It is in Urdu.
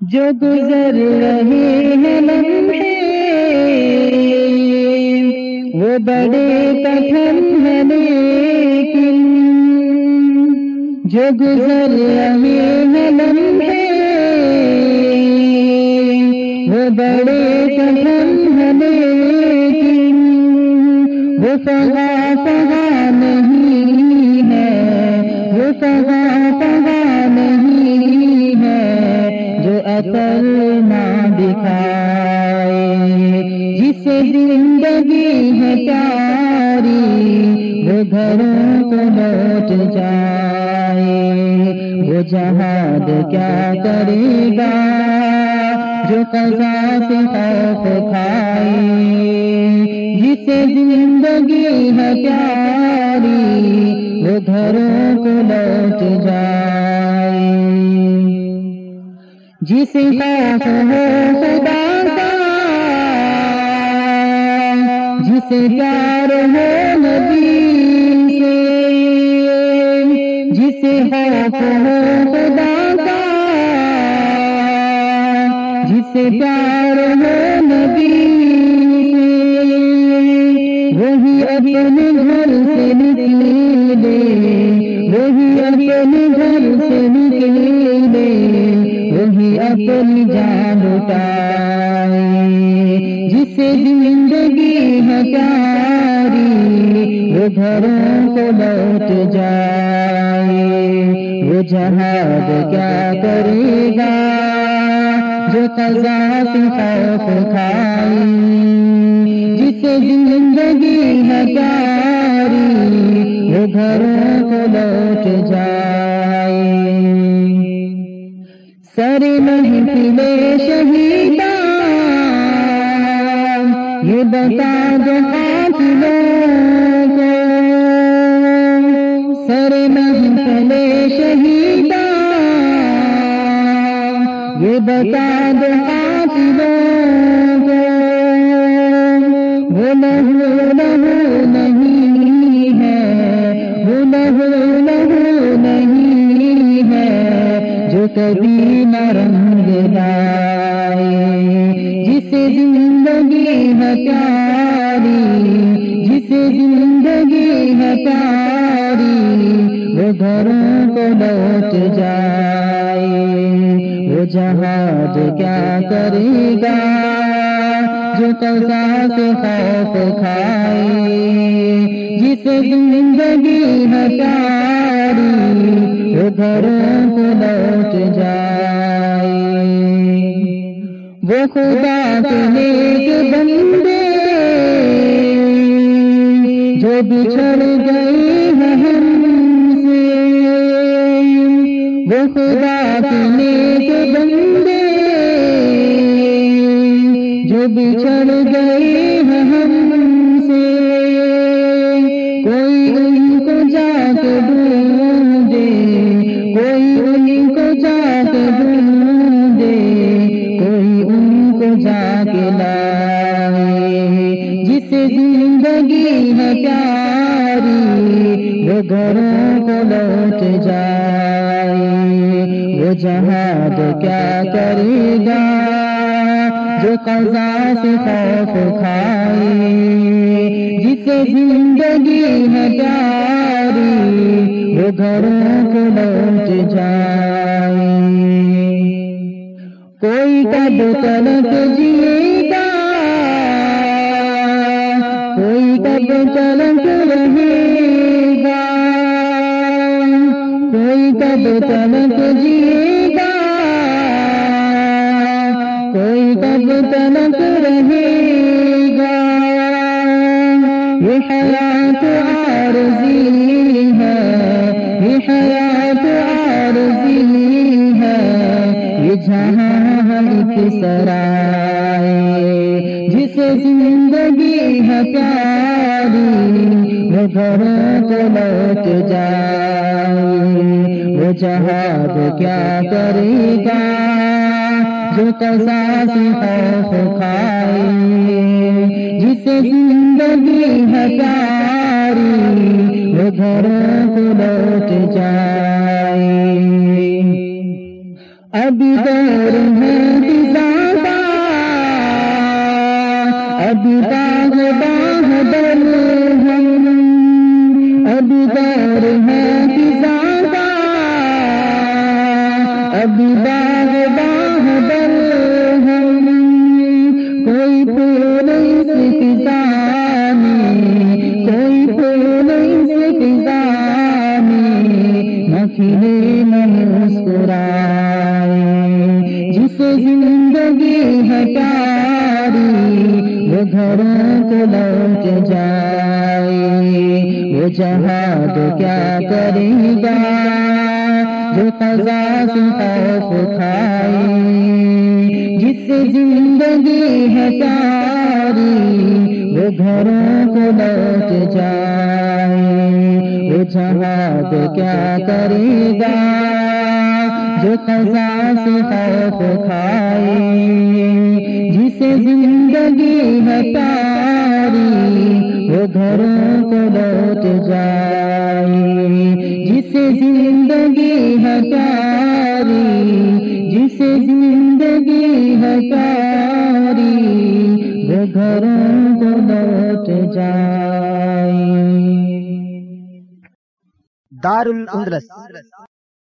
جو گزر رہے ہیں لمحے، وہ بڑے کٹھن ہے لیکن جو گزر رہے ہیں لمحے، وہ بڑے کٹھن ہے لیکن وہ فضا فضا نہیں ہے، وہ فضا فضا نہیں ہے اثر نہ دکھائے جسے زندگی ہے پیاری وہ گھروں کو لوٹ جائے وہ جہاد کیا کرے گا جو قضا سے خوف کھائے جسے زندگی ہے پیاری، وہ گھروں کو لوٹ جائے۔ جسے خوف ہو خدا کا۔ جسے پیار ہو نبی سے۔ جسے خوف ہو خدا کا۔ جسے پیار ہو نبی وہی اپنی جان اٹھائے جسے زندگی ہے پیاری، وہ گھروں کو لوٹ جائے، وہ جہاد کیا کرے گا؟ جو قضا سے خوف کھائے جسے زندگی ہے پیاری، وہ گھروں کو لوٹ سر نہیں پلے شہیدان یہ بتا دو قاتلوں سر نہیں پلے شہیدان یہ بتا دو قاتلوں کو۔ وہ لہو لہو جو کبھی نہ رنگ لائے جسے زندگی ہے پیاری جسے زندگی ہے پیاری، وہ گھروں کو لوٹ جائے، وہ جہاز کیا کرے گا؟ جو قضا سے خوف کھائے جسے زندگی ہے پیاری وہ کو لوٹ جائے وہ خدا کے نیک بندے جو بچھڑ گئے ہیں ہم سے۔ وہ خدا کے نیک بندے جو بچھڑ گئے ہیں ہم سے۔ کوئی ان کو جا کے پیاری وہ گھروں کو لوٹ جائے، وہ جہاد کیا کرے گا؟ جو قضا سے خوف کھائے جسے زندگی ہے پیاری، وہ گھروں کو لوٹ جائے۔ کوئی کب تلک جیے کوئی کب تلک کوئی کب تلک رہے گا۔ یہ حیات عارضی ہے، یہ حیات عارضی ہے۔ یہ جہاں ایک سرائے جسے زندگی ہے پیاری، وہ گھروں کو لوٹ جائے۔ جہاد کیا کرے گا؟ جو قضا سے خوف کھائے جسے زندگی ہے پیاری وہ گھروں کو لوٹ جائے۔ اب دور ہے زیادہ اب زندگی ہے پیاری وہ گھروں کو لوٹ جائے وہ جہاد کیا کرے گا؟ جو قضا سے خوف کھائے جس سے زندگی ہے پیاری، وہ گھروں کو لوٹ جائے۔ وہ جہاد کیا کرے گا؟ جو قضا سے خوف کھائے جسے زندگی ہے پیاری، وہ گھروں کو لوٹ جائے۔ زندگی ہے پیاری جسے زندگی ہے پیاری وہ گھروں کو لوٹ جائے۔ دار الاندلس